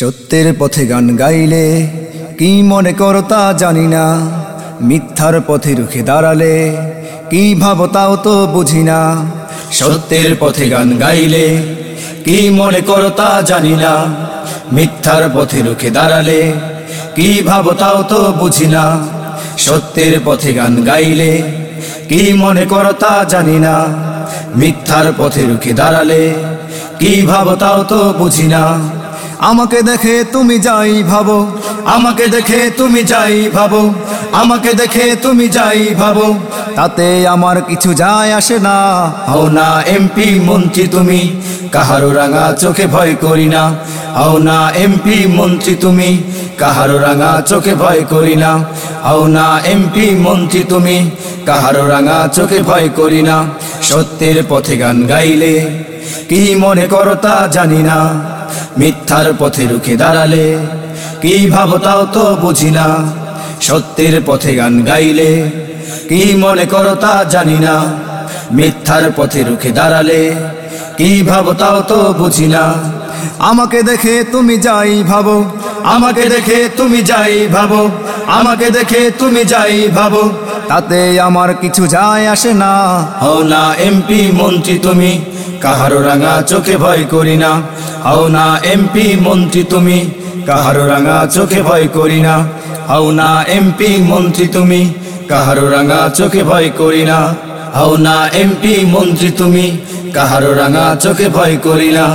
সত্যের পথে গান গাইলে কি মনে করো তা জানি না। মিথ্যার পথে রুখে দাঁড়ালে কি ভাবো তাও তো বুঝি না। সত্যের পথে গান গাইলে কি মনে করো তা জানি না। মিথ্যার পথে রুখে দাঁড়ালে কি ভাবো তাও তো বুঝি না। সত্যের পথে গান গাইলে কি মনে করো তা জানি না। মিথ্যার পথে রুখে দাঁড়ালে কি ভাবো তাও তো বুঝি না। আমাকে দেখে তুমি যাই ভাবো, আমাকে দেখে তুমি যাই ভাবো, আমাকে দেখে তুমি যাই ভাবো, তাতে আমার কিছু যায় আসে না। হও না এমপি মন্ত্রী তুমি কাহারো রাঙা চোখে ভয় করি না। হও না এমপি মন্ত্রী তুমি, কাহারো রাঙা চোখে ভয় করি না। হও না এমপি মন্ত্রী তুমি, কাহারো রাঙা চোখে ভয় করি না। সত্যের পথে গান গাইলে কি মনে করো তা জানি না। মিথ্যার পথে রুখে দাঁড়ালে কি ভাবো তাও তো বুঝি না। সত্যের পথে গান গাইলে কি মনে করো তা জানি না। মিথ্যার পথে রুখে দাঁড়ালে কি ভাবো তাও তো বুঝি না। আমাকে দেখে তুমি যাই ভাবো, আমাকে দেখে তুমি যাই ভাবো, আমাকে দেখে তুমি যাই ভাবো, তাতে আমার কিছু যায় আসে না। হও না এমপি মন্ত্রী তুমি, কাহারো রাঙা চোখে ভয় করি না। হও না এমপি মন্ত্রী তুমি, কাহারো রাঙা চোখে ভয় করি না। হও না এমপি মন্ত্রী তুমি, কাহারো রাঙা চোখে ভয় করি না। হও না এমপি মন্ত্রী তুমি কাহারো রাঙা চোখে ভয় করি না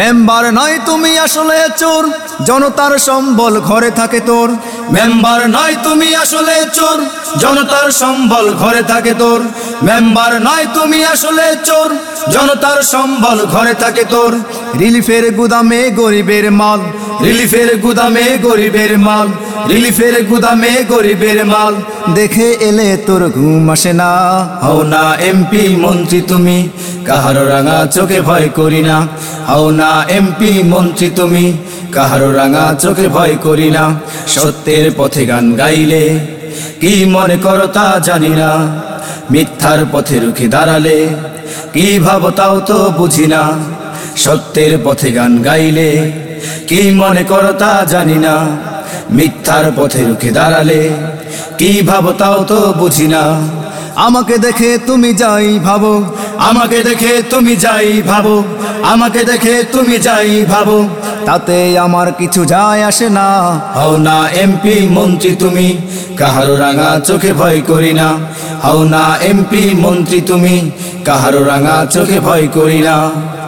মেম্বার নয় তুমি আসলে চোর, জনতার সম্বল ঘরে থাকে তোর। মেম্বার নয় তুমি আসলে চোর, জনতার সম্বল ঘরে থাকে তোর। মেম্বার নয় তুমি আসলে চোর, জনতার সম্বল ঘরে থাকে তোর। রিলিফের গুদামে গরিবের মাল, রিলিফের গুদামে গরিবের মাল। রিলিফের গুদামে গরিবের মাল। দেখে এলে তোর ঘুম আসে না। হও না এমপি মন্ত্রী তুমি, কাহারো রাঙা চোখে ভয় করি না। হও না এমপি মন্ত্রী তুমি, কাহারো রাঙা চোখে ভয় করি না। সত্যের পথে গান গাইলে কি মনে করো তা জানি না। মিথ্যার পথে রুখে দাঁড়ালে কি ভাবো তাও তো বুঝি না। সত্যের পথে গান গাইলে কি মনে করো তা জানি না। মিথ্যার পথে রুখে দাঁড়ালে, কি ভাবো তাও তো বুঝি না। আমাকে দেখে তুমি যাই ভাবো, আমাকে দেখে তুমি যাই ভাবো, আমাকে দেখে তুমি যাই ভাবো, তাতে আমার কিছু যায় আসে না। হও না এমপি মন্ত্রী তুমি, কাহারো রাঙা চোখে ভয় করি না। হও না এমপি মন্ত্রী তুমি, কাহারো রাঙা চোখে ভয় করি না।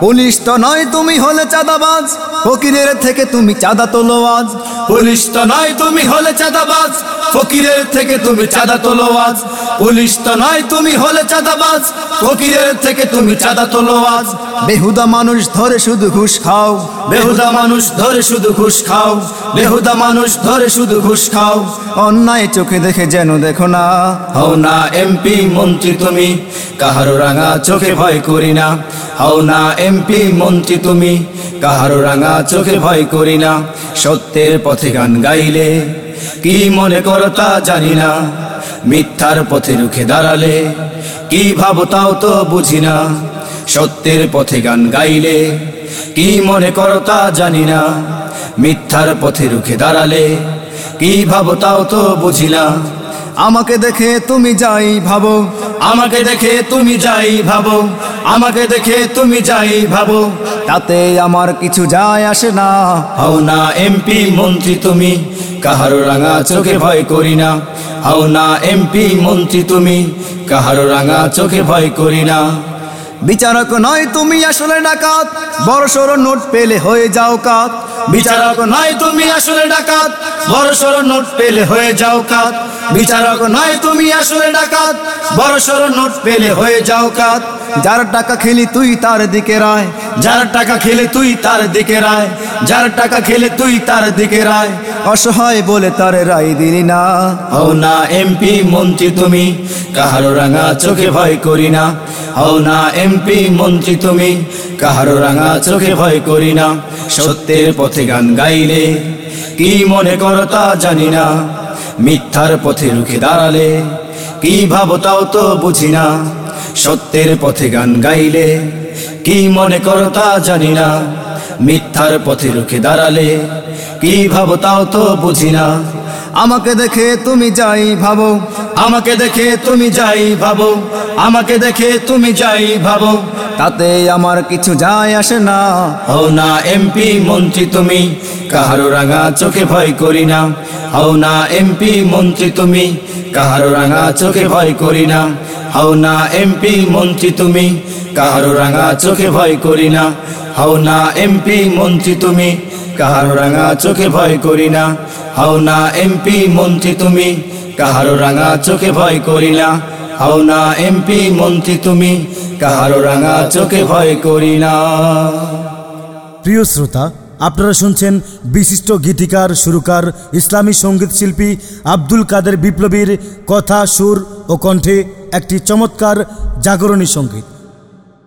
পুলিশ নয় তুমি হলে চাঁদাবাজ, ফকিরের থেকে তুমি চাঁদা তোলো আজ পুলিশ নয় তুমি হলে চাঁদাবাজ, ফকিরের থেকে তুমি চাঁদা তোলো আজ পুলিশ তো নয় তুমি হলে চাঁদাবাজ। ফকিরের থেকে তুমি চাঁদা তোলো আজ বেহুদা মানুষ ধরে শুধু ঘুষ খাও। বেহুদা মানুষ ধরে শুধু ঘুষ খাও। বেহুদা মানুষ ধরে শুধু ঘুষ খাও। অন্যায় চোখে দেখে যেন দেখো না। হও না এমপি মন্ত্রী তুমি কাহারো রাঙা চোখে ভয় করি না। হও না এমপি মন্ত্রী তুমি কাহারো রাঙা চোখে ভয় করি না। সত্যের পথে গান গাইলে কি মনে করো তা জানি না। মিথ্যার পথে রুখে দাঁড়ালে, কি ভাবো তাও তো বুঝি না। সত্যের পথে গান গাইলে, কি মনে করো তা জানি না। মিথ্যার পথে রুখে দাঁড়ালে, কি ভাবো তাও তো বুঝি না। আমাকে দেখে তুমি যাই ভাবো, আমাকে দেখে তুমি যাই ভাবো, আমাকে দেখে তুমি যাই ভাবো, তাতে আমার কিছু যায় আসে না। হও না এমপি মন্ত্রী তুমি কাহারো রাঙা চোখে ভয় করি না। হাও না, এমপি, মন্ত্রী তুমি, কাহারো রাঙা চোখে ভয় করি না। বিচারক নয় তুমি আসলে ডাকাত বড় সড়ো নোট পেলে হয়ে যাও কাত। বিচারক নয় তুমি আসলে ডাকাত বড় সড়ো নোট পেলে হয়ে যাও কাত। বিচারক নয় তুমি আসলে ডাকাত বড় সড়ো নোট পেলে হয়ে যাও কাত। যার টাকা খেলি তুই তার দিকে রায়, যার টাকা খেলে তুই তার দিকে রায়, যার টাকা খেলে তুই তার দিকে রায়। অসহায় বলে তার রায় দিলি না। হও না এমপি মন্ত্রী তুমি, কাহারো রাঙা চোখে ভয় করি না। হও না এমপি মন্ত্রী তুমি, কাহারো রাঙা চোখে ভয় করি না। সত্যের পথে গান গাইলে কি মনে করো তা জানি না। মিথ্যার পথে রুখে দাঁড়ালে কি ভাবো তাও তো বুঝি না। সত্যের পথে গান গাইলে কি মনে করো তা জানি না। মিথ্যার পথে রুখে দাঁড়ালে কি ভাবো তাও তো বুঝি না। আমাকে দেখে তুমি যাই ভাবো, আমাকে দেখে তুমি যাই ভাবো, আমাকে দেখে তুমি যাই ভাবো, তাতে আমার কিছু যায় আসে না। হও না এমপি মন্ত্রী তুমি, কাহারো রাঙা চোখে ভয় করি না। হও না এমপি মন্ত্রী তুমি, কাহারো রাঙা চোখে ভয় করি না। হও না এমপি মন্ত্রী তুমি, কাহারো রাঙা চোখে ভয় করি না। হও না এমপি মন্ত্রী তুমি, কাহারো রাঙা চোখে ভয় করি না। হও না এমপি মন্ত্রী তুমি, কাহারো রাঙা চোখে ভয় করি না। হও না এমপি মন্ত্রী তুমি, কাহারো রাঙা চোখে ভয় করি না। প্রিয় শ্রোতা, আপনারা শুনছেন বিশিষ্ট গীতিকার, সুরকার, ইসলামী সংগীত শিল্পী আব্দুল কাদের বিপ্লবীর কথা, সুর ও কণ্ঠে একটি চমৎকার জাগরণী সংগীত।